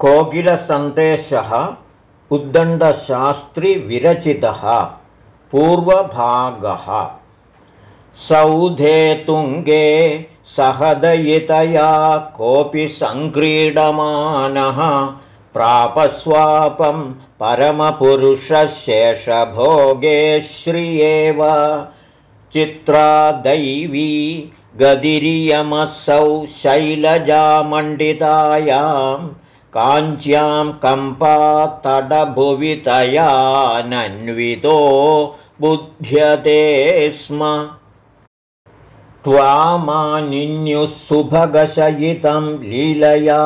कोकिलसन्देशः उद्दण्डशास्त्रिविरचितः पूर्वभागः। सौधे तुङ्गे सहदयितया कोऽपि सङ्क्रीडमानः प्रापस्वापं परमपुरुषशेषभोगे श्रियेव। चित्रादैवी गदिरियमसौ शैलजामण्डितायां काञ्च्यां कम्पातडभुवितयानन्वितो बुध्यते स्म। त्वामानिन्युः सुभगशयितं लीलया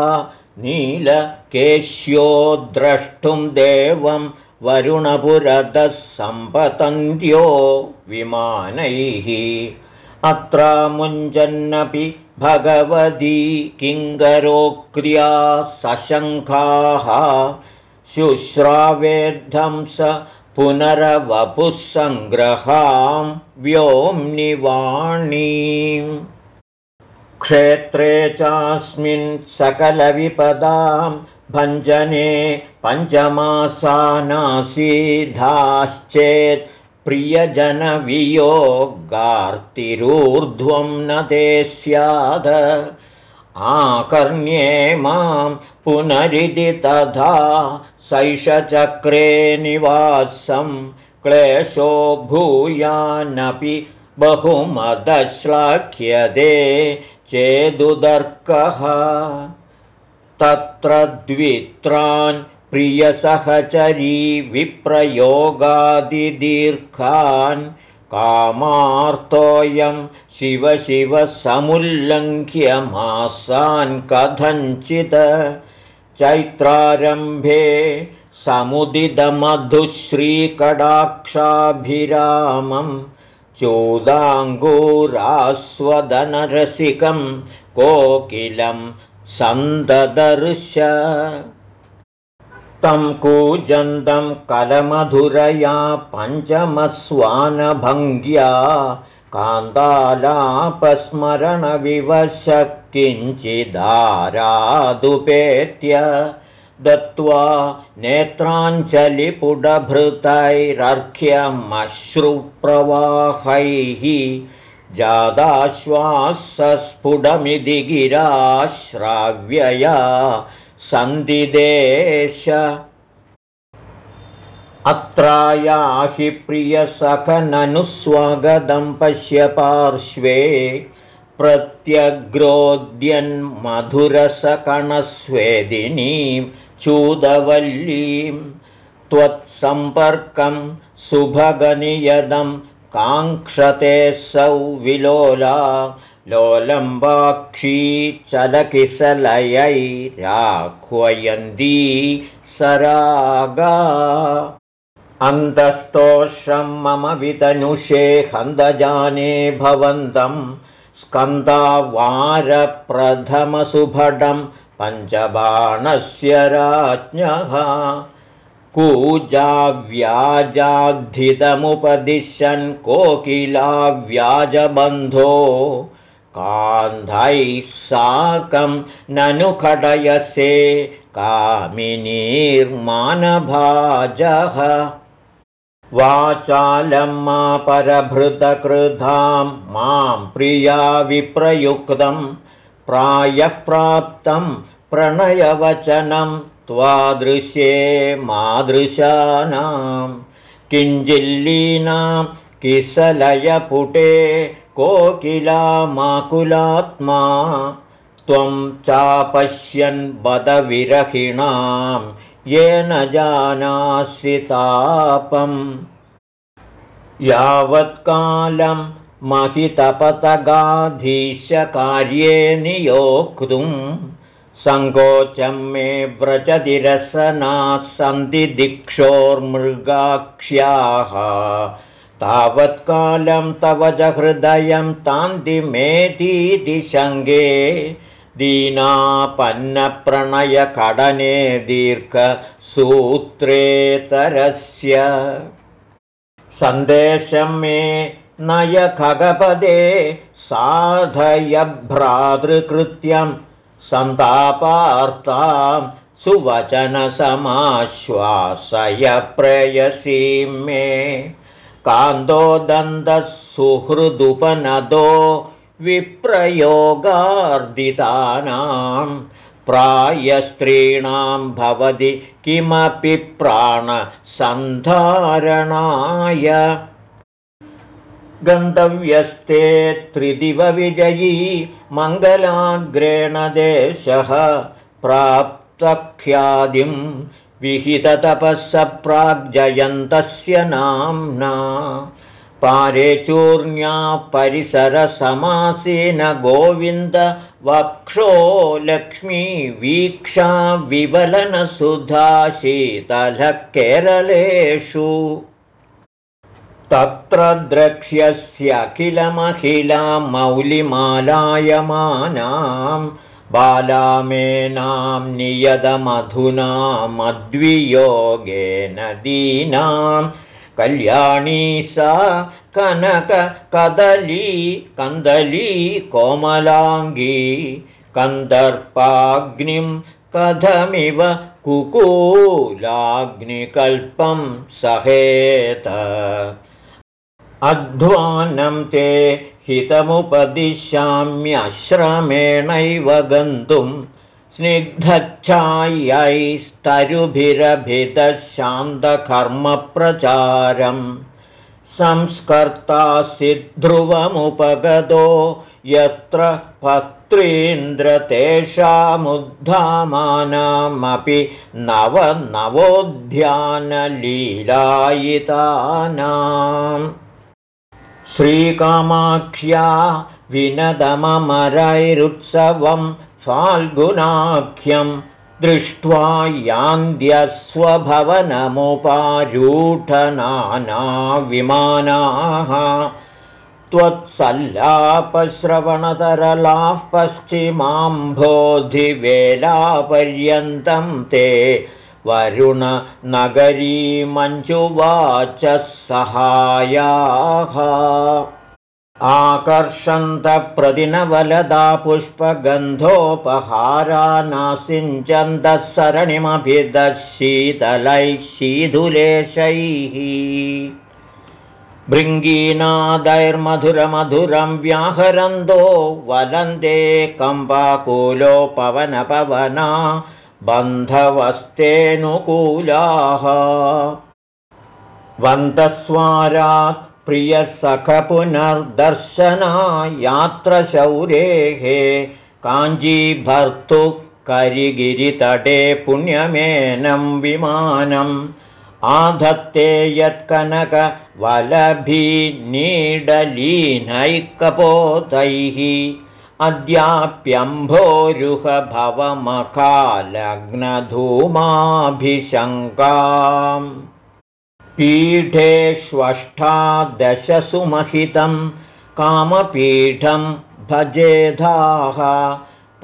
नीलकेश्यो द्रष्टुं देवं वरुणपुरतः सम्पतन्त्यो विमानैः। अत्र मुञ्जन्नपि भगवती किङ्करोक्रिया सशङ्खाः शुश्रावेद्धं स पुनरवपुः सङ्ग्रहां व्योम्निवाणीम् क्षेत्रे चास्मिन् सकलविपदां भञ्जने पञ्चमासानासीधाश्चेत् प्रियजनवियोगार्तिरूर्ध्वं न ते स्याद। आकर्ण्ये मां पुनरिति तथा सैषचक्रे निवासं क्लेशो भूयानपि बहुमदश्लाघ्यते चेदुदर्कः। तत्र द्वित्रान् प्रियसहचरी विप्रयोगादिदीर्घान् कामार्तोऽयं शिव शिव समुल्लङ्घ्यमासान् कथञ्चित् चैत्रारम्भे समुदितमधुश्रीकडाक्षाभिरामं चोदाङ्गूरास्वदनरसिकं कोकिलं सन्ददर्श तं कूजन्तं कलमधुरया पञ्चमस्वानभङ्ग्या कान्तालापस्मरणविवश किञ्चिदारादुपेत्य दत्त्वा नेत्राञ्जलिपुडभृतैरर्घ्यमश्रुप्रवाहैः जादाश्वासस्फुटमिति गिराश्राव्यया सन्दिदेश अत्रायाहि पश्य पार्श्वे प्रत्यग्रोद्यन्मधुरसकणस्वेदिनीं चूदवल्लीं त्वत्सम्पर्कं सुभगनियदं काङ्क्षते सौ विलोला लोलम्बाक्षी चलकिसलयैराह्वयन्ती सरागा। अन्तस्तोषं मम वितनुषे हन्दजाने भवन्तं स्कन्दावारप्रथमसुभटं पञ्चबाणस्य राज्ञः। कूजाव्याजाद्धितमुपदिशन् कोकिलाव्याजबन्धो कान्धैः साकं ननु खडयसे कामिनीर्मानभाजः। वाचालं मा परभृतकृधां मां प्रिया विप्रयुक्तं प्रायःप्राप्तं प्रणयवचनं त्वादृश्ये मादृशानां। किञ्जिल्लीनां किसलयपुटे कोकिलामाकुलात्मा त्वं चापश्यन् बदविरहिणां येन जानासि तापम्। यावत्कालं महितपतगाधीशकार्ये नियोक्तुं सङ्कोचं मे व्रजतिरसनाः सन्ति दिक्षोर्मृगाक्ष्याः तावत्कालं तव च हृदयं तान्तिमेतीति शङ्गे दीनापन्नप्रणयकडने दीर्घसूत्रेतरस्य। सन्देशं मे नय खगपदे साधय भ्रातृकृत्यं सन्तापार्तां सुवचनसमाश्वासय प्रेयसीं मे कान्दो दन्तः सुहृदुपनदो विप्रयोगार्दितानां प्रायस्त्रीणां भवति किमपि प्राणसन्धारणाय। गन्तव्यस्ते त्रिदिवविजयी मङ्गलाग्रेण देशः प्राप्तख्यादिं विहिततपःस प्राग्जयन्तस्य नाम्ना पारे चूर्ण्या परिसरसमासीन गोविन्द वक्षो लक्ष्मी वीक्षा विवलनसुधा शीतलः केरलेषु तत्र द्रक्ष्यस्यखिलमखिलां मौलिमालायमानां बालामेनां नियतमधुनामद्वियोगेन दीनां कल्याणी सा कनककदली कन्दली कोमलाङ्गी कन्दर्पाग्निं कथमिव कुकूलाग्निकल्पं सहेत अध्वानं ते हितमुपदिशाम्यश्रमेणैव गन्तुं स्निग्धच्छायैस्तरुभिरभिदशान्तकर्मप्रचारम् संस्कर्तासि ध्रुवमुपगतो यत्र पत्रीन्द्र तेषामुद्धामानामपि नवनवोद्यानलीलायितानाम् श्रीकामाख्या विनदममरैरुत्सवं फाल्गुनाख्यं दृष्ट्वा यान्त्यस्वभवनमुपारूढनानाविमानाः त्वत्सल्लापश्रवणतरलाः पश्चिमाम्भोधिवेलापर्यन्तं ते वरुणनगरीमञ्जुवाचः सहायाः आकर्षन्तप्रदिनवलदा पुष्पगन्धोपहारानासिञ्चन्दः सरणिमभिदः शीतलैः शीधुलेशैः। भृङ्गीनादैर्मधुरमधुरं व्याहरन्दो वलन्दे कम्बाकुलो पवनपवना बन्धवस्तेऽनुकूलाः। वन्दस्वारात् प्रियसखपुनर्दर्शना यात्रशौरेः काञ्जीभर्तुः करिगिरितटे पुण्यमेनं विमानम् आधत्ते यत्कनकवलभीनीडलीनैकपोतैः अद्याप्यम्भोरुहभवमकालग्नधूमाभिशङ्काम् पीठेष्वष्टादशसुमहितं कामपीठं भजेधाः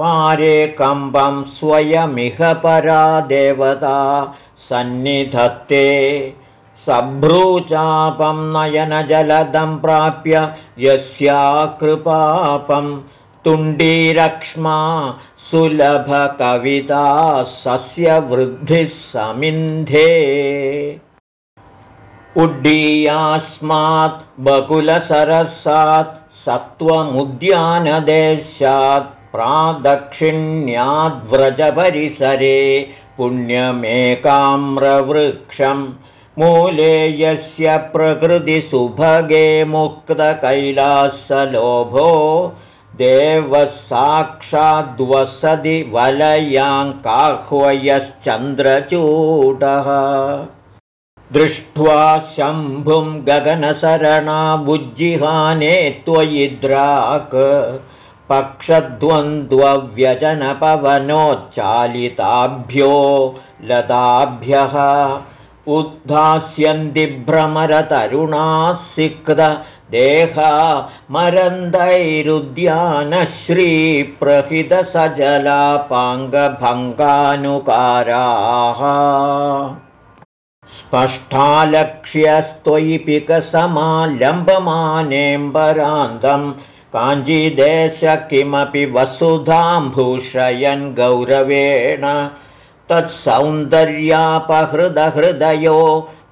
पारे कम्बं स्वयमिह परा देवता सन्निधत्ते। सभ्रूचापं नयनजलदं प्राप्य यस्या कृपापं तुण्डीरक्ष्मा सुलभकविता सस्यवृद्धिः समिन्धे उड्डीयास्मात् बकुलसरसात् सत्त्वमुद्यानदेशात् प्रादक्षिण्याद्व्रजपरिसरे पुण्यमेकाम्रवृक्षं मूले यस्य प्रकृतिसुभगे मुक्तकैलासलोभो देवः साक्षाद्वसति वलयाङ्काह्वयश्चन्द्रचूडः दृष्ट्वा शम्भुं गगनसरणाबुज्जिहाने त्वयि द्राक् पक्षद्वन्द्वव्यजनपवनोच्चालिताभ्यो लताभ्यः उद्धास्यन्दिभ्रमरतरुणाः सिक्तदेहा मरन्दैरुद्यानश्रीप्रहितसजलापाङ्गभङ्गानुकाराः स्पष्टालक्ष्यस्त्वयि पिकसमालम्बमानेऽम्बरान्तं काञ्जीदेश किमपि वसुधां भूषयन् गौरवेण। तत्सौन्दर्यापहृदहृदयो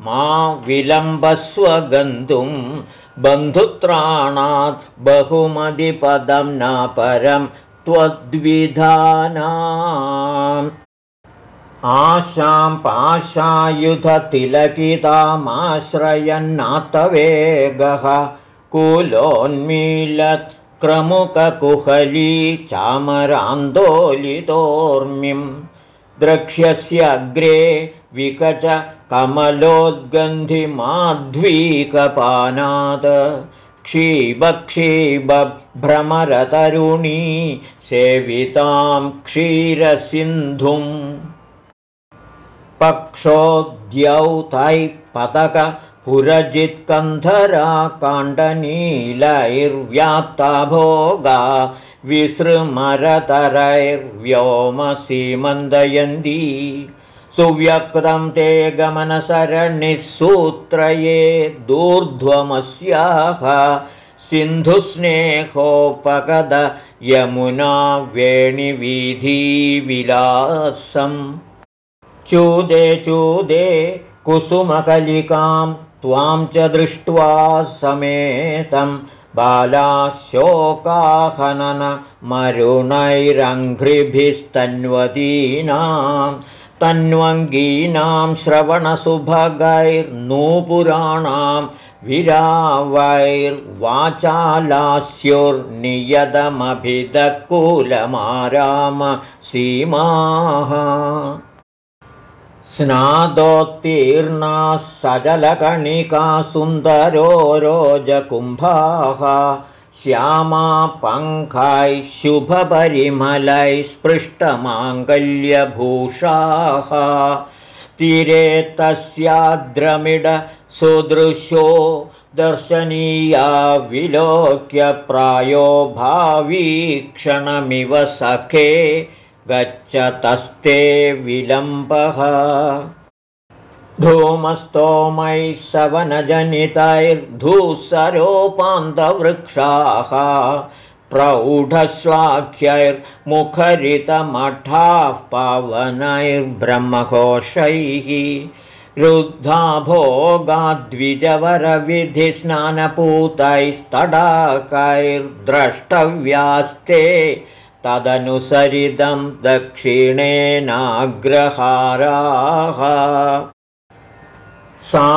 मा विलम्बस्व गन्तुं बन्धुत्राणात् बहुमदिपदं न परं त्वद्विधाना आशां पाशायुधतिलकितामाश्रयन्नातवेगः कुलोन्मीलत्क्रमुककुहली चामरान्दोलितोर्मिं। द्रक्ष्यस्य अग्रे विकच कमलोद्गन्धिमाध्वीकपानात् क्षीबक्षीबभ्रमरतरुणी सेवितां क्षीरसिन्धुम्। पक्षोद्यौतैः पतकपुरजित्कन्धरा काण्डनीलैर्व्याप्ता भोगा विसृमरतरैर्व्योमसीमन्दयन्ती सुव्यक्तं ते गमनसरणिसूत्रये दूर्ध्वमस्याः सिन्धुस्नेहोपगद यमुना वेणिवीधीविलासम्। चूदे चूदे कुसुमकलिकां त्वां च दृष्ट्वा समेतं बालाशोकाहननमरुणैरङ्घ्रिभिस्तन्वतीनां तन्वङ्गीनां श्रवणसुभगैर्नूपुराणां विरावैर्वाचालास्युर्नियतमभिदकुलमाराम सीमाः। स्नादोत्तीर्णाः सजलकणिका सुन्दरो रोजकुम्भाः श्यामा पङ्खाय शुभपरिमलैः स्पृष्टमाङ्गल्यभूषाः। तीरे तस्याद्रमिड सुदृशो दर्शनीया विलोक्य प्रायो भावीक्षणमिव सखे गच्छतस्ते विलम्बः धूमस्तोमैः सवनजनितैर्धूसरोपान्तवृक्षाः प्रौढश्लाघ्यैर्मुखरितमठाः पावनैर्ब्रह्मघोषैः रुद्धा भोगाद्विजवरविधिस्नानपूतैस्तडाकैर्द्रष्टव्यास्ते तदनुसरितं दक्षिणेनाग्रहाराः सा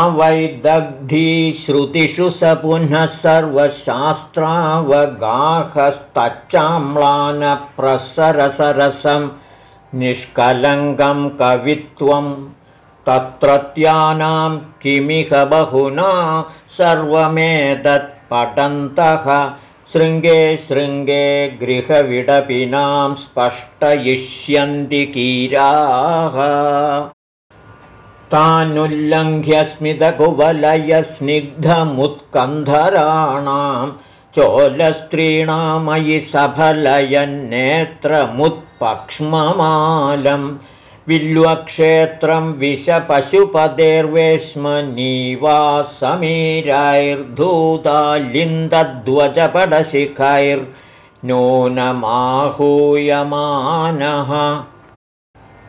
श्रुतिषु स पुनः सर्वशास्त्रावगाहस्तच्चाम्लानप्रसरसरसं निष्कलङ्कं कवित्वं तत्रत्यानां किमिह बहुना सर्वमेतत्पठन्तः शृङ्गे शृङ्गे गृहविडपिनां स्पष्टयिष्यन्ति कीराः तानुल्लङ्घ्यस्मितकुवलयस्निग्धमुत्कन्धराणां चोलस्त्रीणामयि सफलयन्नेत्रमुत्पक्ष्ममालम् विल्वक्षेत्रं विषपशुपतेर्वेश्मनीवा समीरैर्धूतालिन्दद्वजपडशिखैर्नूनमाहूयमानः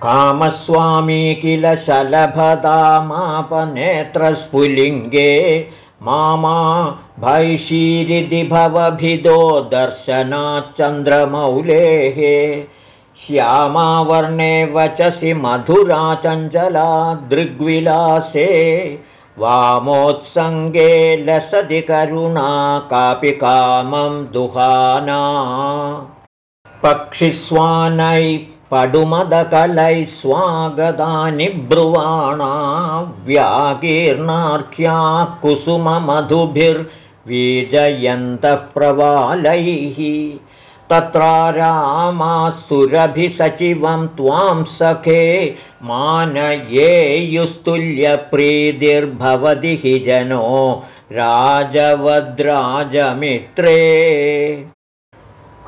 कामस्वामी किल शलभतामापनेत्रस्फुलिङ्गे मामा भैशीरिति भवभिदो दर्शनाच्चन्द्रमौलेः श्यामावर्णे वचसि मधुरा चञ्चला दृग्विलासे वामोत्सङ्गे लसति करुणा कापि कामं दुहाना। पक्षिस्वानैः पडुमदकलैः स्वागतानि ब्रुवाणा व्याकीर्णाख्याः कुसुममधुभिर्वीजयन्तः प्रवालैः तत्रारामासुरभिसचिवं त्वां सखे मानयेयुस्तुल्यप्रीतिर्भवति हि जनो राजवद्राजमित्रे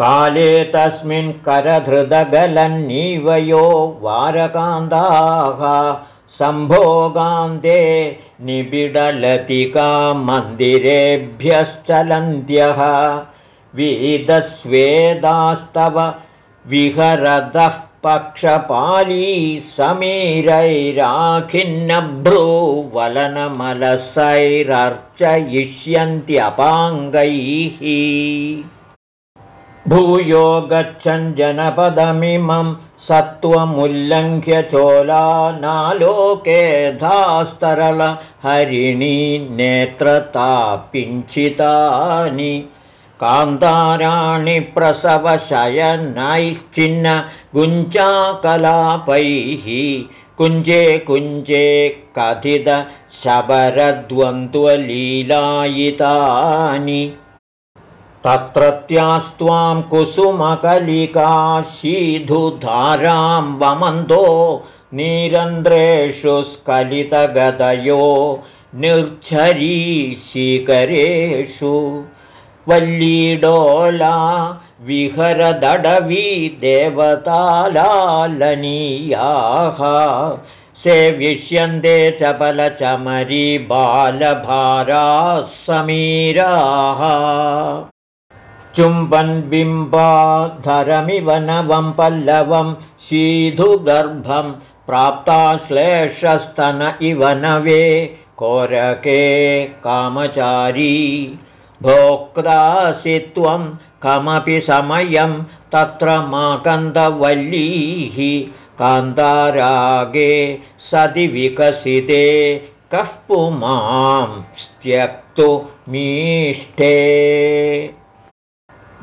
काले तस्मिन् करधृतगलन्नीवयो वारकान्ताः सम्भोगान्ते निबिडलतिका मन्दिरेभ्यश्चलन्त्यः वीदस्वेदास्तव विहरदः पक्षपाली समीरैराखिन्नभ्रूवलनमलसैरर्चयिष्यन्त्यपाङ्गैः भूयो गच्छन् जनपदमिमं सत्त्वमुल्लङ्घ्य चोलानालोके धास्तरल हरिणी नेत्रतापिञ्चितानि कान्ताराणि प्रसवशयनैश्चिन्न गुञ्जाकलापैः कुञ्जे कुञ्जे कथितशबरद्वन्द्वलीलायितानि तत्रत्यास्त्वां कुसुमकलिका शीधुधारां वमन्दो निरन्ध्रेषु स्खलितगतयो निर्झरीशिखरेषु। वल्लीडोला विहरदडवी देवतालालनीयाः। सेविष्यन्ते चपलचमरी बालभाराः समीराः चुम्बन् बिम्बाधरमिव नवं पल्लवं शीधुगर्भं प्राप्ताश्लेषस्तन इव नवे कोरके कामचारी भोक्तासि त्वं कमपि समयं तत्र माकन्दवल्लीः कान्तारागे सति विकसिते कः पुमां त्यक्तुमीष्टे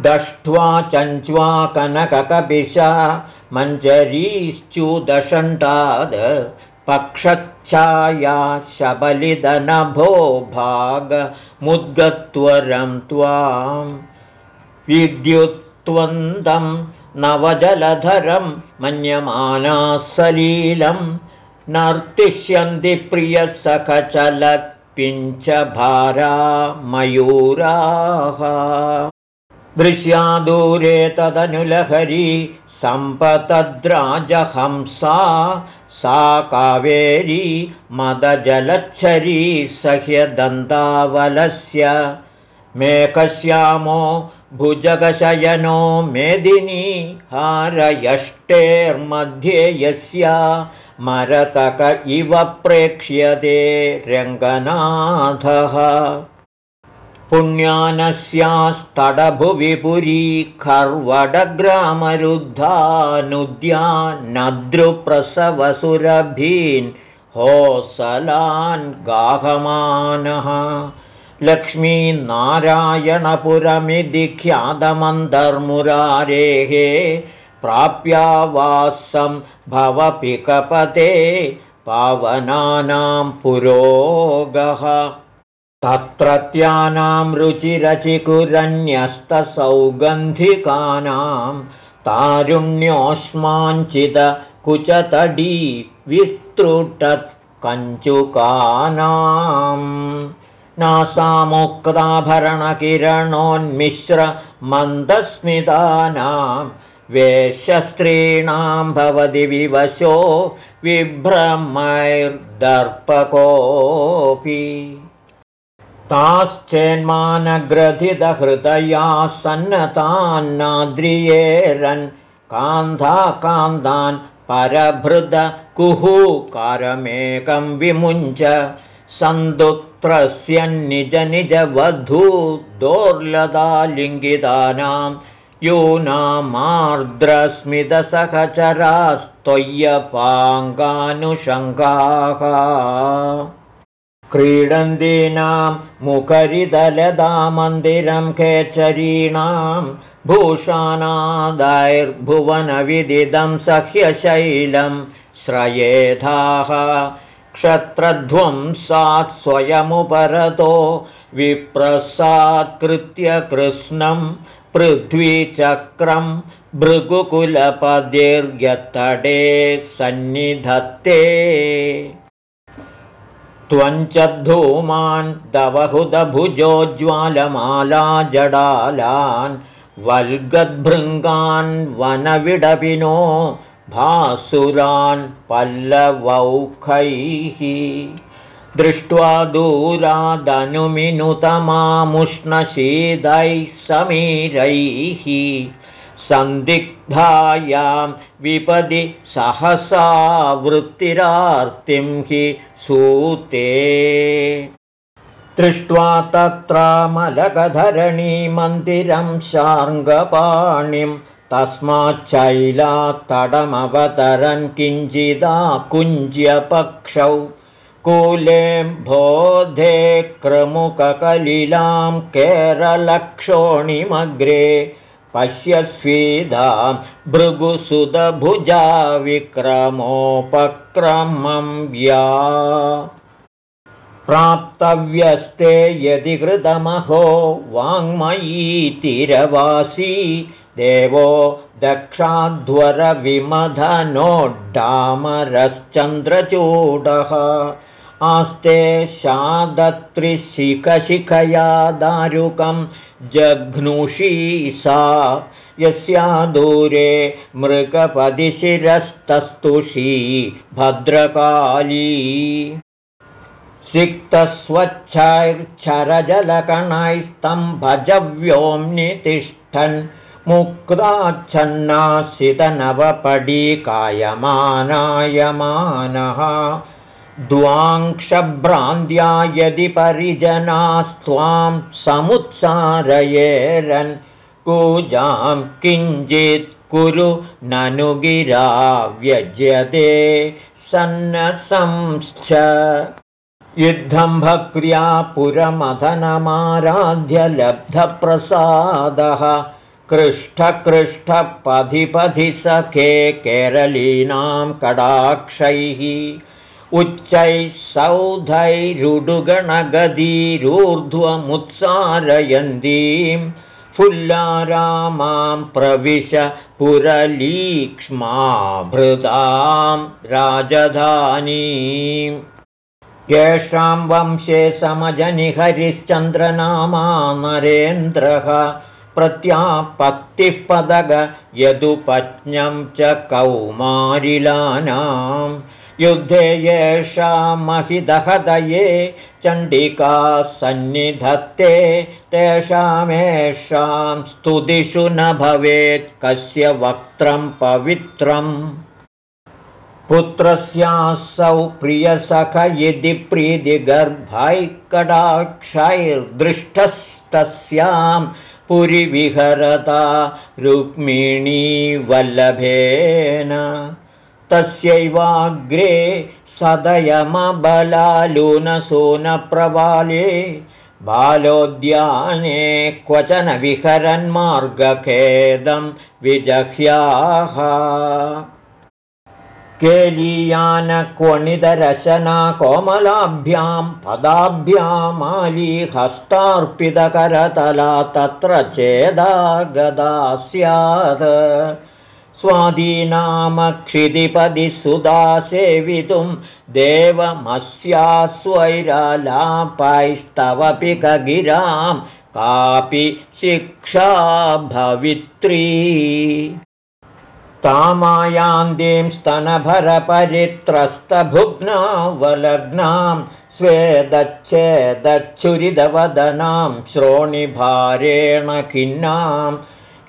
दष्ट्वा चञ्च्वा कनककपिशा मञ्जरीश्चुदशण्डाद् पक्षच्छाया शबलिदनभो भागमुद्गत्वरं त्वां विद्युत्वन्दं नवजलधरं मन्यमाना सलीलं नर्तिष्यन्ति प्रियसखचलपिञ्च भारा मयूराः दृश्यादूरे तदनुलहरी सम्पतद्राजहंसा सा कावेरी मदजलच्छरी सह्यदन्तावलस्य। मेकश्यामो भुजगशयनो मेदिनी हारयष्टेर्मध्ये यस्य मरतक इव प्रेक्ष्यते रङ्गनाथः पुण्यानस्यास्तडभुविपुरी खर्वडग्रामरुद्धानुद्यानद्रुप्रसवसुरभीन् होसलान् गाहमानः। लक्ष्मीनारायणपुरमिति ख्यातमन्तर्मुरारेः प्राप्यावासं भवपिकपते पावनानां पुरोगः तत्रत्यानां रुचिरचिकुरन्यस्तसौगन्धिकानां तारुण्योऽस्माञ्चिदकुचतडी विस्तृटत्कञ्चुकानां नासामुक्ताभरणकिरणोन्मिश्रमन्दस्मितानां वेशस्त्रीणां भवति विवशो विभ्रमैर्दर्पकोऽपि ताश्चेन्मानग्रथितहृदया सन्नतान्नाद्रियेरन् कान्धा कान्तान् परभृदकुहूकारमेकं विमुञ्च सन्दुत्रस्य निज निज वधू दोर्लदालिङ्गितानां यूनामार्द्रस्मितसहचरास्त्वय्यपाङ्गानुषङ्गाः क्रीडन्तीनां मुखरिदलदामन्दिरं खेचरीणां भूषाणादैर्भुवनविदिदं सह्यशैलं श्रयेधाः क्षत्रध्वं सात् स्वयमुपरतो विप्रसात्कृत्य कृष्णं पृथ्वीचक्रं भृगुकुलपदीर्घतटे सन्निधत्ते त्वञ्च धूमान् दवहुदभुजोज्ज्वालमाला जडालान् वल्गद्भृङ्गान् वनविडपिनो भासुरान् पल्लवौखैः दृष्ट्वा दूरादनुमिनुतमामुष्णशीदैः समीरैः सन्दिग्धायां विपदि सहसा वृत्तिरार्तिं हि सूते। दृष्ट्वा तत्रामलकधरणीमन्दिरं शार्ङ्गपाणिं तस्माच्चैलात्तडमवतरन् किञ्चिदा कुञ्ज्यपक्षौ। बोधे क्रमुककलिलां केरलक्षोणिमग्रे पश्यस्वीदां भृगुसुदभुजा विक्रमोपक्रमं व्या। प्राप्तव्यस्ते यदि कृतमहो वाङ्मयीतिरवासी देवो दक्षाध्वरविमधनोड्डामरश्चन्द्रचूडः। आस्ते शादत्रिशिखशिखया दारुकं जघ्नुषी सा। यस्या दूरे मृगपदिशिरस्तस्तुषी भद्रकाली। सिक्तस्वच्छैर्च्छरजलकणैस्तं भजव्योम्नितिष्ठन् मुक्ताच्छन्नासितनवपडीकायमानायमानः द्वाङ्क्षभ्रान्त्या यदि परिजनास्त्वां समुत्सारयेरन् कूजां किञ्चित् कुरु ननुगिरा व्यज्यते सन्नसंश्च। युद्धं भक्र्या पुरमथनमाराध्यलब्धप्रसादः कृष्ठकृष्ठपधिपधि सखे केरलीनां कडाक्षैः उच्चैः सौधैरुडुगणगदीरूर्ध्वमुत्सारयन्तीं फुल्लारामां प्रविश पुरलीक्ष्माभृतां राजधानीम् येषां वंशे समजनिहरिश्चन्द्रनामा नरेन्द्रः प्रत्यापत्तिः पदग यदुपज्ञं च कौमारिलानां युद्धे महिदहदये चण्डिका सन्निधत्ते तेषामेषां स्तुतिषु न भवेत् कस्य वक्त्रं पवित्रम्। पुत्रस्यासौ प्रियसख यदि प्रीतिगर्भैकडाक्षैर्दृष्टस्तस्यां पुरिविहरता रुक्मिणीवल्लभेन तस्यैवाग्रे सदयमबलालूनसूनप्रवाले बालोद्याने क्वचन विहरन्मार्गखेदं विजह्याः। केलीयानक्वणितरचना कोमलाभ्यां पदाभ्यामालीहस्तार्पितकरतला तत्र चेदा गदा स्यात् स्वादीनामक्षितिपदि सुधा सेवितुं देवमस्यास्वैरालापैस्तवपि कगिरां कापि शिक्षा भवित्री तामायान्दीं स्तनभरपरित्रस्तभुग्नावलग्नां स्वेदच्छेदच्छुरिदवदनां श्रोणिभारेण खिन्नां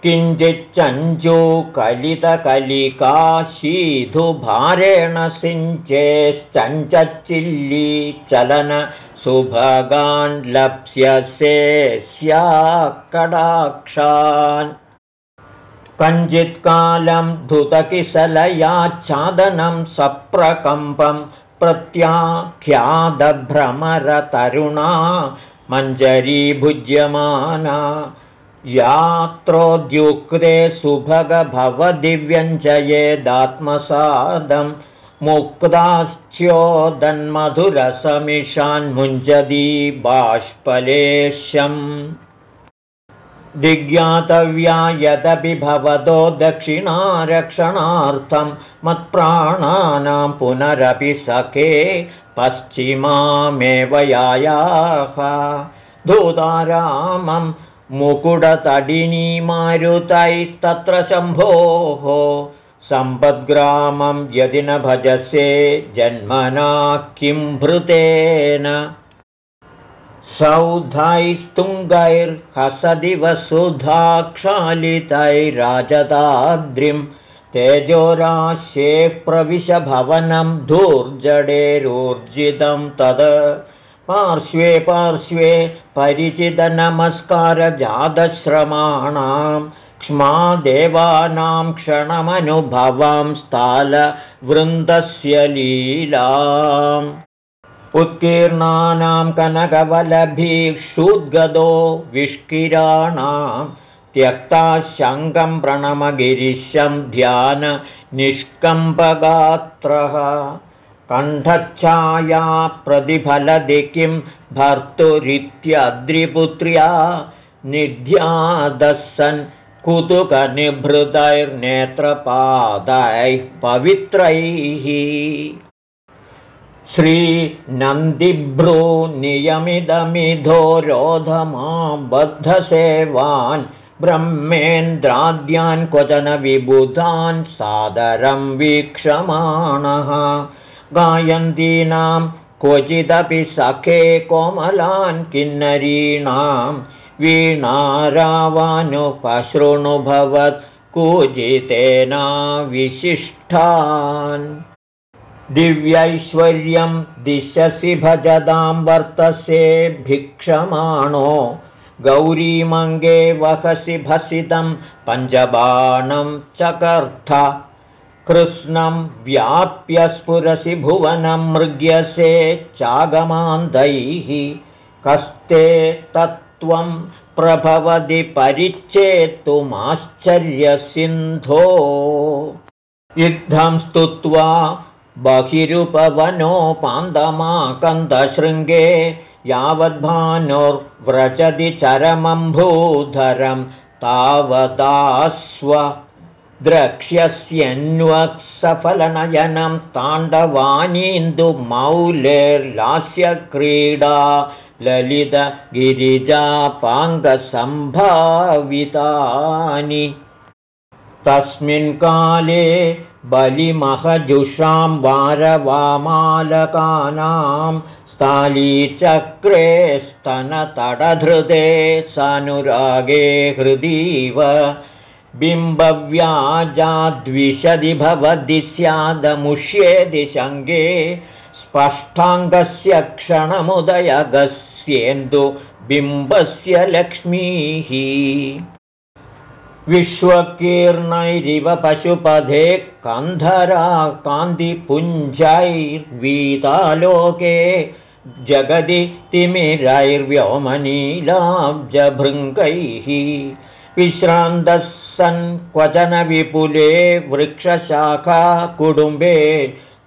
किञ्चिच्चञ्चूकलितकलिका शीधुभारेण सिञ्चेश्चञ्चच्चिल्ली चलन सुभगान् लप्स्यसे स्यात्कडाक्षान् कञ्चित्कालं धुतकिसलयाच्छादनं सप्रकम्पं प्रत्याख्यादभ्रमरतरुणा मञ्जरीभुज्यमाना यात्रोद्युक्ते सुभगभवदिव्यञ्जयेदात्मसादं मुक्ताश्च्योदन्मधुरसमिषान्मुञ्जदी बाष्पलेशम् दिज्ञातव्या यदपि भवतो दक्षिणारक्षणार्थं मत्प्राणानां पुनरपि सखे पश्चिमामेव यायाः। दूतारामं मुकुटतडिनीमारुतैस्तत्र शम्भोः सम्पद्ग्रामं यदि न भजसे जन्मना किं भृतेन। सौधैस्तुङ्गैर्हसदिवसुधाक्षालितैराजदाद्रिं तेजोराशेः प्रविशभवनं धूर्जडेरोर्जितं तद पार्श्वे पार्श्वे परिचितनमस्कारजातश्रमाणां क्ष्मा देवानां क्षणमनुभवां स्थालवृन्दस्य लीलाम् उत्कीर्णानां कनकवलभीक्षुद्गदो विष्किराणां त्यक्ता शङ्कं प्रणमगिरिशं ध्याननिष्कम्पगात्रः कण्ठच्छाया प्रतिफलदि किं भर्तुरित्यद्रिपुत्र्या निध्यादस्सन् कुतुकनिभृतैर्नेत्रपादैः पवित्रैः। श्रीनन्दिभ्रूनियमिदमिधो रोधमा बद्धसेवान् ब्रह्मेन्द्राद्यान् सादरं वीक्षमाणः गायन्तीनां क्वचिदपि सखे कोमलान् किन्नरीणां वीणारावानुपशृणुभवत् विशिष्टान्। दिव्यैश्वर्यं दिशसि भजदां वर्तसे भिक्षमाणो। गौरीमङ्गे वहसि भसितं पञ्चबाणं चकर्थ कृष्णं व्याप्य स्फुरसि भुवनं मृग्यसे चागमान्तैः। कस्ते तत्त्वं प्रभवति परिच्छेत्तुमाश्चर्यसिन्धो। इत्थं स्तुत्वा बहिरुपवनोपान्दमाकन्दशृङ्गे यावद्भानुर्व्रजति चरमं भूधरं तावदास्व द्रक्ष्यस्यन्वत्सफलनयनं ताण्डवानीन्दुमौलेर्लास्यक्रीडा ललितगिरिजापाङ्गसम्भावितानि। तस्मिन् काले बलिमहजुषां वारवामालकानां स्थालीचक्रे स्तनतडधृते सानुरागे हृदीव बिम्बव्याजाद्विशदि भवति स्यादमुष्येदि शङ्गे स्पष्टाङ्गस्य क्षणमुदयगस्येन्दुबिम्बस्य लक्ष्मीः। विश्वकीर्णैरिव पशुपधे कन्धरा कान्तिपुञ्जैर्वीतालोके जगदि तिमिरैर्व्योमनीलाब्जभृङ्गैः विश्रान्तः सन् क्वचन विपुले वृक्षशाखा कुटुम्बे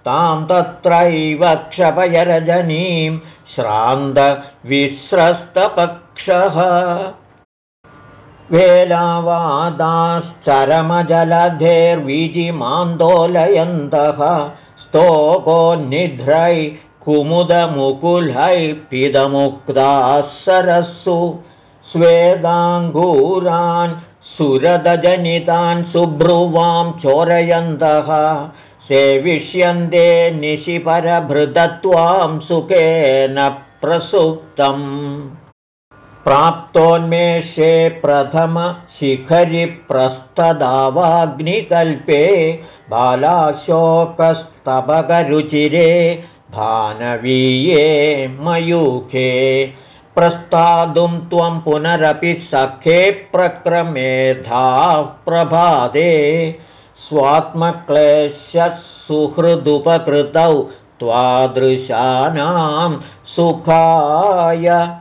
तां तत्रैव क्षपयरजनीं श्रान्तविस्रस्तपक्षः वेलावादाश्चरमजलधेर्विजिमान्दोलयन्तः स्तोको निध्रै कुमुदमुकुलै पिदमुक्ताः सरस्सु। स्वेदाङ्गूरान् सुरदजनितान् सुभ्रुवां चोरयन्तः सेविष्यन्ते निशिपरभृतत्वां सुखेन प्रसुप्तम्। प्राप्तोन्मेषे प्रथमशिखरिप्रस्तदावाग्निकल्पे बालाशोकस्तबकरुचिरे भानवीये मयूखे प्रस्तादुं त्वं पुनरपि सखे प्रक्रमेधाः प्रभाते स्वात्मक्लेशसुहृदुपकृतौ त्वादृशानां सुखाय।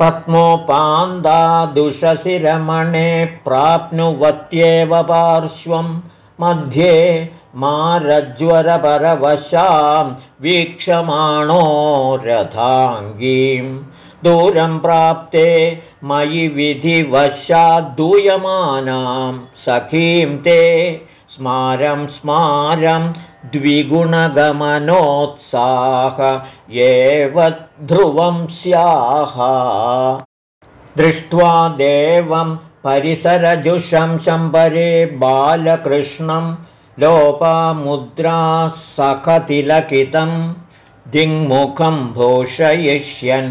पद्मोपान्दादुषशिरमणे प्राप्नुवत्येव पार्श्वं। मध्ये मारज्वरपरवशां वीक्षमाणो रथाङ्गीं दूरं प्राप्ते मयि विधिवशाद्दूयमानां सखीं ते स्मारं स्मारं द्विगुणगमनोत्साह एव ध्रुवं स्याः। दृष्ट्वा देवं परिसरजुषं शम्बरे बालकृष्णं लोपामुद्रा सखतिलकितं दिङ्मुखं भूषयिष्यन्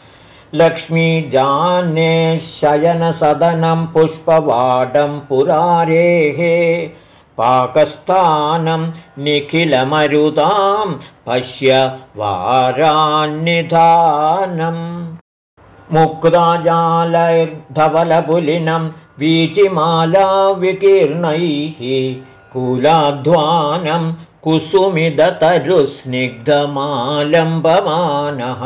लक्ष्मीजाने शयनसदनं पुष्पवाडं पुरारेः पाकस्थानं निखिलमरुतां पश्य वारान्निधानम् मुक्ताजालैर्धवलपुलिनं वीचिमालाविकीर्णैः कुलाध्वानं कुसुमिदतरुस्निग्धमालम्बमानः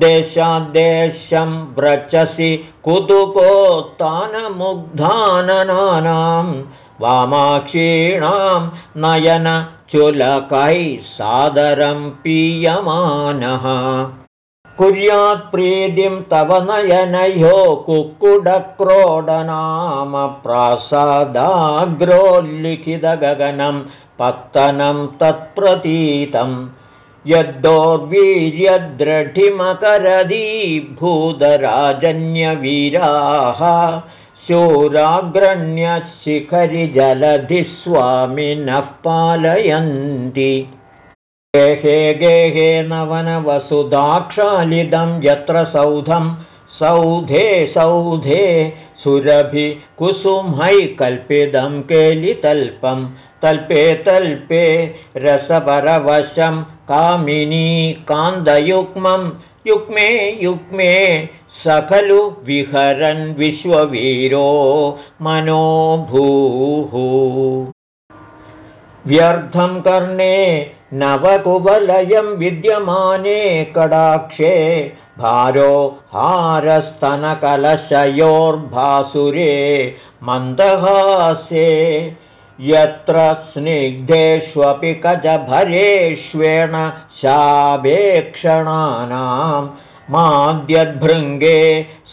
देशाद्देशं व्रचसि कुतुकोत्तानमुग्धाननानां वामाक्षीणां नयनचुलकैः सादरं पीयमानः। कुर्यात्प्रीतिं तव नयनयो कुक्कुडक्रोडनामप्रासादाग्रोल्लिखितगगनं पत्तनं तत्प्रतीतम् यद्दोर्वीर्यद्रठिमकरदीभूतराजन्यवीराः शूराग्रण्यशिखरिजलधिस्वामिनः पालयन्ति। गेहे गेहे नवनवसुधाक्षालिदं यत्र सौधं सौधे सौधे सुरभि कुसुमैकल्पितं केलितल्पं तल्पे तल्पे रसपरवशं कामिनी कान्दयुग्मं युग्मे युग्मे स खलु विहरन् विश्ववीरो मनोभूः। व्यर्थं कर्णे नवकुवलयं विद्यमाने कडाक्षे भारो हारस्तनकलशयोर्भासुरे मन्दहासे यत्र स्निग्धेष्वपि कजभरेष्वेण शाभेक्षणानां माद्यद्भृङ्गे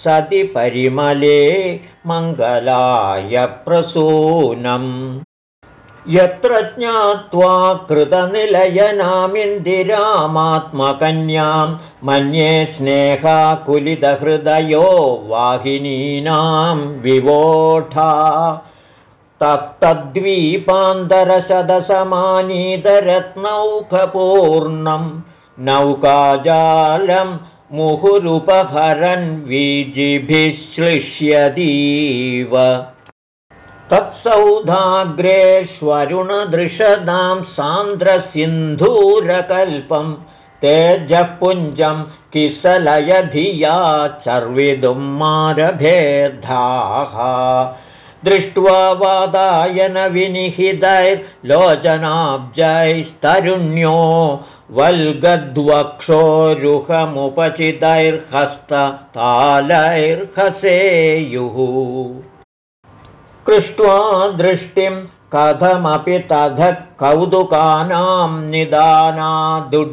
सति परिमले मङ्गलाय प्रसूनम्। यत्र ज्ञात्वा कृतनिलयनामिन्दिरामात्मकन्यां मन्ये स्नेहाकुलितहृदयो वाहिनीनां विवोढा तत्तद्वीपान्तरशदसमानीतरत्नौकपूर्णं नौकाजालं मुहुरुपहरन् वीजिभिः श्लिष्यतीव तत्सौधाग्रेष्वरुणदृशदां सान्द्रसिन्धूरकल्पं तेजःपुञ्जं किसलयधिया चर्विदुम्मारभेद्धाः दृष्ट्वा वादायनविनिहितैर्लोचनाब्जैस्तरुण्यो वल्गद्वक्षोरुहमुपचितैर्हस्ततालैर्हसेयुः। पृष्ट्वा दृष्टिं कथमपि तथ कौतुकानां निदानादुड्डीयेधा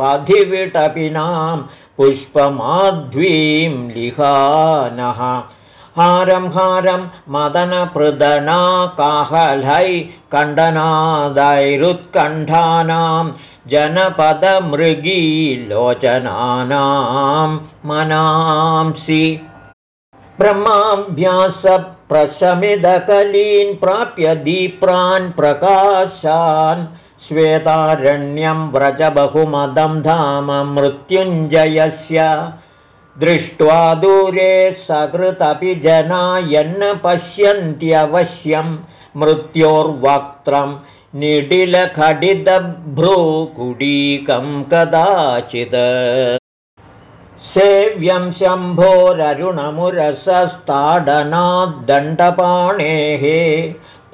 पधिविटपिनां पुष्पमाध्वीं लिहानः हारं हारं मदनपृदनाकाहलै कण्डनादैरुत्कण्ठानां जनपदमृगीलोचनानां मनांसि। ब्रह्माभ्यासप्रशमिदकलीन् प्राप्य दीप्रान् प्रकाशान् श्वेतारण्यं व्रज बहुमदं धाम मृत्युञ्जयस्य दृष्ट्वा दूरे सकृतपि जना यन्न पश्यन्त्यवश्यं मृत्योर्वक्त्रं निडिलखडितभ्रूकुडीकं कदाचित्। सेव्यं शम्भोररुणमुरसस्ताडनाद्दण्डपाणेः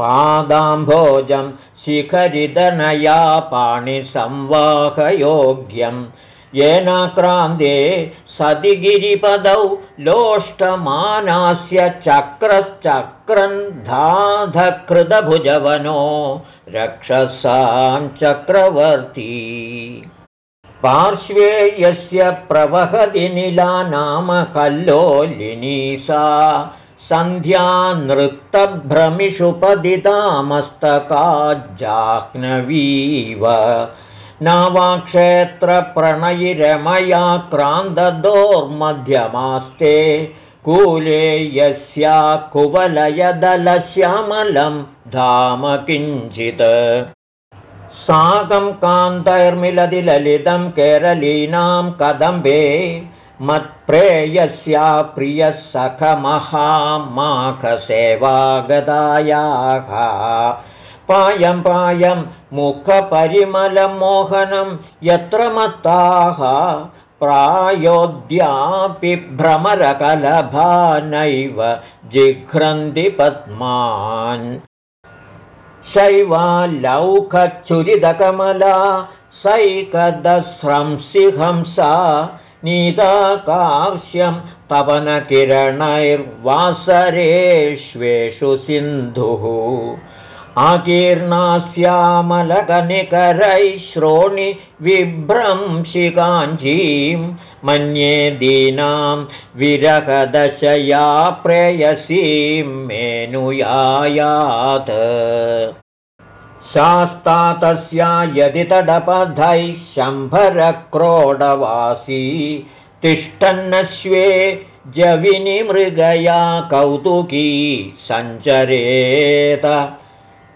पादाम्भोजं शिखरिदनया पाणिसंवाहयोग्यं येनाक्रान्ते सतिगिरिपदौ लोष्टमानास्य चक्रश्चक्रन्धाधकृतभुजवनो रक्षसां चक्रवर्ती। पार्श्वे यस्य प्रवहति निला नाम कल्लोलिनी सा सन्ध्या नृत्तभ्रमिषुपदितामस्तकाज्जाह्नवीव नावाक्षेत्रप्रणयिरमया क्रान्तदोर्मध्यमास्ते कूले यस्या कुवलयदलश्यामलं धाम किञ्चित्। साकं कान्तैर्मिलति ललितं केरलीनां कदम्बे मत्प्रेयस्या प्रियः सखमहामाखसेवागतायाः पायं पायं मुखपरिमलं मोहनं यत्र मत्ताः प्रायोद्यापि भ्रमरकलभा नैव जिघ्रन्ति पद्मान्। शैवालौकच्छुरिदकमला सैकदस्रंसिहंसा नीताकाश्यं पवनकिरणैर्वासरेष्वेषु सिन्धुः आकीर्णास्यामलकनिकरैः श्रोणि विभ्रंशिकाञ्जीं मन्ये दीनां विरहदशया प्रेयसीं मेनुयायात्। शास्ता तस्या यदि तडपधैः शम्भरक्रोडवासी तिष्ठन्नश्वे जविनिमृगया कौतुकी सञ्चरेत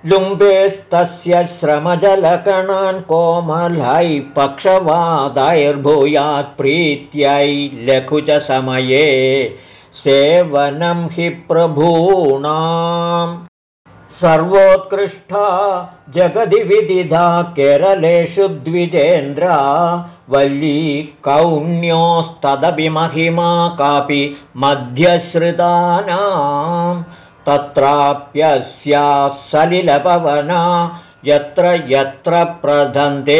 लुम्बेस्तस्य श्रमजलकणान् कोमलै पक्षवादैर्भूयात् प्रीत्यै लघु च समये सेवनं हि प्रभूणाम्। सर्वोत्कृष्टा जगदि विदिधा केरलेषु द्विजेन्द्रा वल्ली कौण्योस्तदपि महिमा कापि मध्यश्रितानाम् तत्राप्यस्याः सलिलपवना यत्र यत्र प्रधन्ते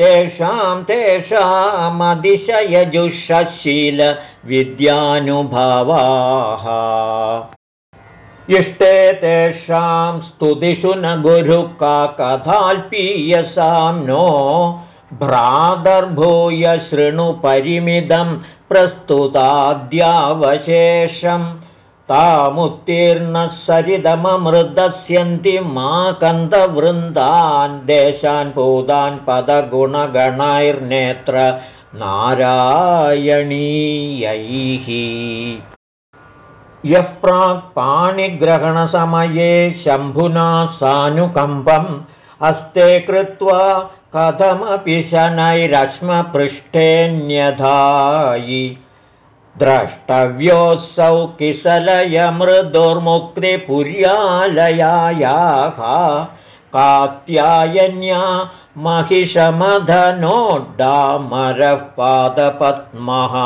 तेषां तेषामतिशयजुषशीलविद्यानुभावाः इष्टे तेषां स्तुतिषु न गुरुकाकथाल्पीयसां नो भ्रातर्भूय शृणुपरिमिदं प्रस्तुताद्यावशेषम् तामुत्तीर्णः सरिदममृदस्यन्ति मा कन्दवृन्दान् देशान् भूतान् पदगुणगणैर्नेत्र नारायणीयैः। यः पाणिग्रहणसमये शम्भुना सानुकम्पम् अस्ते कृत्वा कथमपि शनैरश्मपृष्ठेऽन्यधायि द्रष्टव्योऽसौ किसलयमृदुर्मुक्तिपुर्यालयायाः कात्यायन्या महिषमधनोड्डामरः पादपद्मः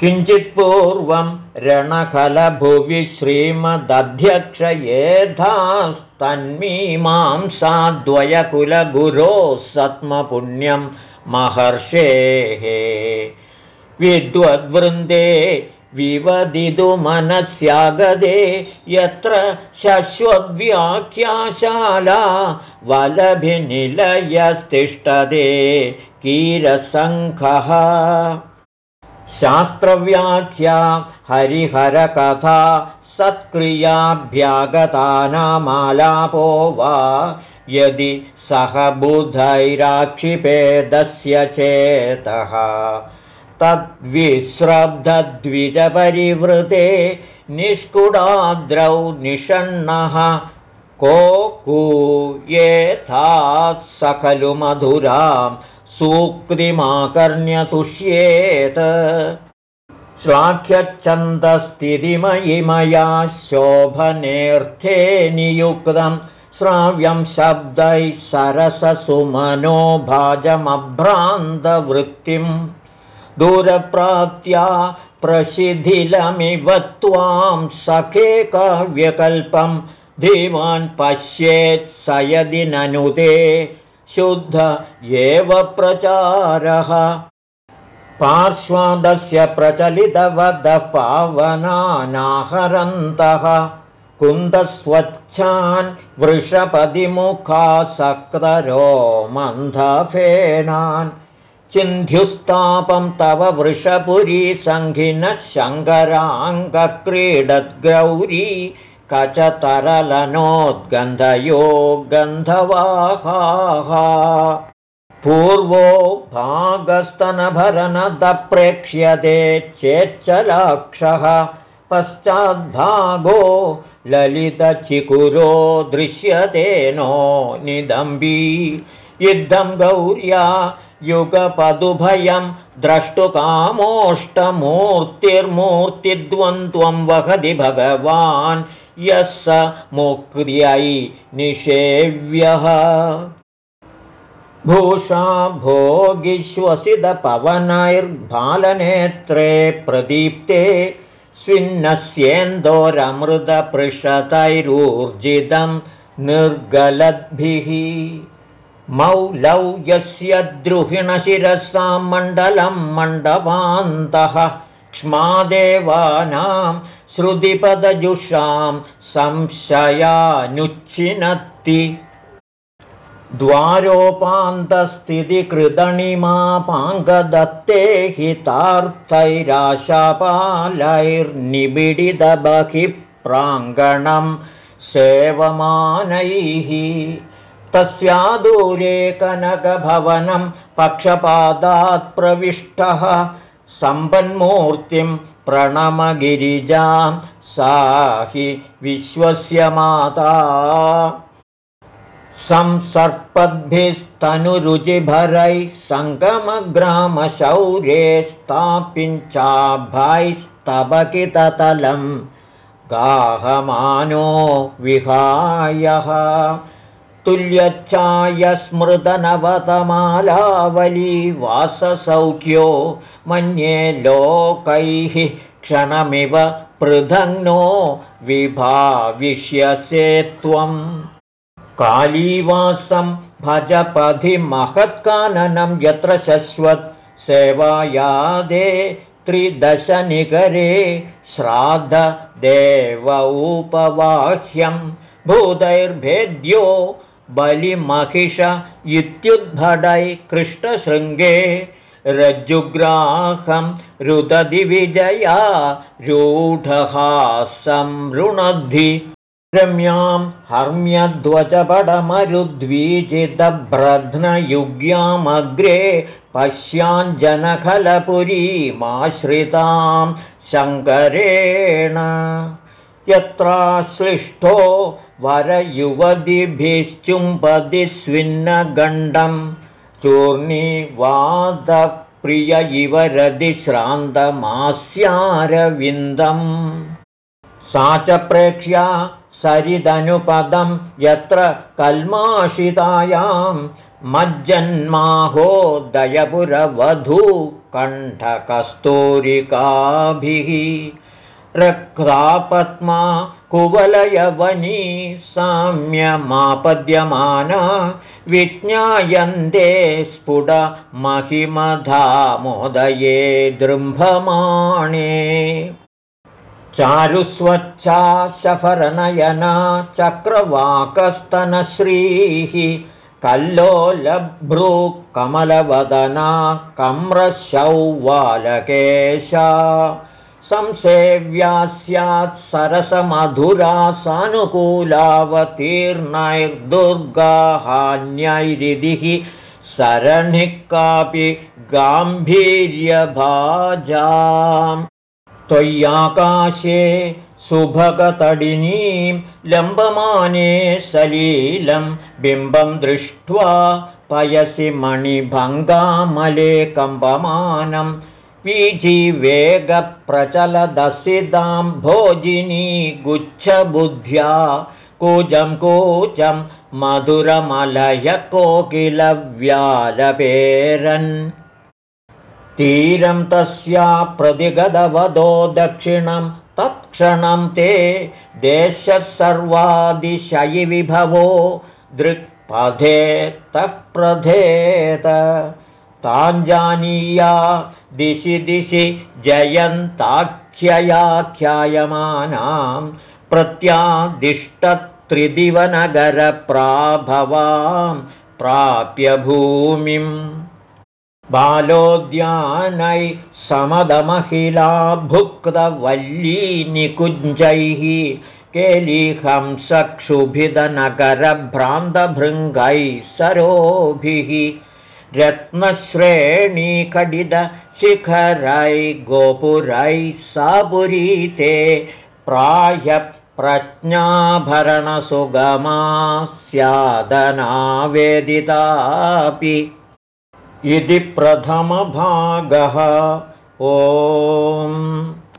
किञ्चित्पूर्वं रणकलभुवि श्रीमदध्यक्षयेधास्तन्मीमांसाद्वयकुलगुरोः सत्मपुण्यं महर्षेः विद्वद्वृन्दे विवदितुमनस्यागदे यत्र शश्वव्याख्याशाला वलभिनिलयस्तिष्ठदे कीरसङ्खः। शास्त्रव्याख्या हरिहरकथा सत्क्रियाभ्यागतानामालापो वा यदि सह बुधैराक्षिपेदस्य चेतः तद्विश्रब्धद्विजपरिवृते निष्कुडाद्रौ निषण्णः को कूयेथात् स खलु मधुरां सूक्तिमाकर्ण्यतुष्येत्। स्वाख्यच्छन्दस्थितिमयिमया शोभनेऽर्थे नियुक्तं श्राव्यं शब्दैः सरससुमनो भाजमभ्रान्तवृत्तिम् दूरप्राप्त्या प्रशिथिलमिव त्वां सखे काव्यकल्पं। धीमान् पश्येत् स यदि ननुते। शुद्ध एव प्रचारः। पार्श्वादस्य प्रचलितवदपावनानाहरन्तः। कुन्दस्वत् गच्छान् वृषपदिमुखा सक्तरो मन्थफेनान् चिन्ध्युस्तापं तव वृषपुरी सङ्घिनः शङ्कराङ्गक्रीडद्गौरी कचतरलनोद्गन्धयो गन्धवाहाः पूर्वो भागस्तनभरनदप्रेक्ष्यते चेच्चलाक्षः पश्चाद्भागो ललितचिकुरो दृश्यते नो निदम्बी। इद्धं गौर्या युगपदुभयं द्रष्टुकामोष्टमूर्तिर्मूर्तिद्वन्द्वं वहति भगवान् यः स मुक्र्यै निषेव्यः। भूषा भोगिश्वसितपवनैर्भालनेत्रे प्रदीप्ते स्विन्नस्येन्दोरमृतपृषतैरूर्जितं निर्गलद्भिः मौलौ यस्य द्रुहिणशिरसां मण्डलं मण्डपान्तः क्ष्मादेवानां श्रुतिपदजुषां संशयानुच्छिनत्ति। द्वारोपान्तस्थितिकृतणिमापाङ्गदत्ते हितार्थैराशापालैर्निबिडितबहिः प्राङ्गणं सेवमानैः तस्यादूरे कनकभवनं पक्षपादात् प्रविष्टः। सम्पन्मूर्तिं प्रणमगिरिजां सा हि विश्वस्य माता। संसर्पद्भिस्तनुरुचिभरैः सङ्गमग्रामशौर्ये स्थापिञ्चाभैस्तबकिततलं गाहमानो विहायः तुल्यच्छायस्मृतनवतमालावली वाससौख्यो मन्ये लोकैः क्षणमिव पृथङ्नो विभाविष्यसे त्वम् कालीवासं भजपथि महत्काननं यत्र शश्वत् सेवायादे त्रिदशनिकरे श्राद्धदेवौपवाह्यं भूतैर्भेद्यो बलिमहिष इत्युद्भटै कृष्णशृङ्गे रज्जुग्राहं रुदधिविजया रूढहासंरुणद्धि रम्यां हर्म्यध्वजपडमरुद्वीजितभ्रध्नयुग्यामग्रे पश्याञ्जनखलपुरीमाश्रितां शङ्करेण यत्राश्लिष्टो वरयुवतिभिश्चुम्बति स्विन्नगण्डं चूर्णिवादप्रिय इव रदिश्रान्तमास्यारविन्दम् सा च प्रेक्ष्या सरिदनुपदं यत्र कल्माषितायां मज्जन्माहोदयपुरवधू कण्ठकस्तूरिकाभिः रक्तापद्मा कुवलयवनी साम्यमापद्यमाना विज्ञायन्ते स्फुटमहिमधामोदये दृम्भमाणे। चारुस्वच्छा शफरनयना चक्रवाकस्तनश्रीः कल्लोलभ्रू कमलवदना कम्रशौवालकेशा संसेव्या स्यात् सरसमधुरा सानुकूलावतीर्णैर्दुर्गाहान्यैरिधिः सरणिः कापि गाम्भीर्यभाजाम्। त्वय्याकाशे सुभगतडिनीं लम्बमाने सलीलं बिम्बं दृष्ट्वा पयसि मणिभङ्गामले कम्पमानं वीजिवेगप्रचलदसिदां भोजिनी गुच्छबुद्ध्या। कूजं कूचं मधुरमलयकोकिलव्यालपेरन्। तीरं तस्या प्रतिगदवदो दक्षिणं तत्क्षणं ते देशः सर्वादिशयि विभवो दृक्पथे तः प्रधेत ताञ्जानीया दिशि दिशि जयन्ताख्ययाख्यायमानां प्रत्यादिष्टत्तनुरूपां त्रिदिवनगरप्राभवां प्राप्य भूमिम् बालोद्यानै समदमहिला भुक्तवल्लीनिकुञ्जैः केलीहंसक्षुभिदनगरभ्रान्तभृङ्गैः सरोभिः रत्नश्रेणीकडितशिखरै गोपुरै सापुरीते प्रायप्रज्ञाभरणसुगमा स्यादनावेदितापि इति प्रथमभागः। ओ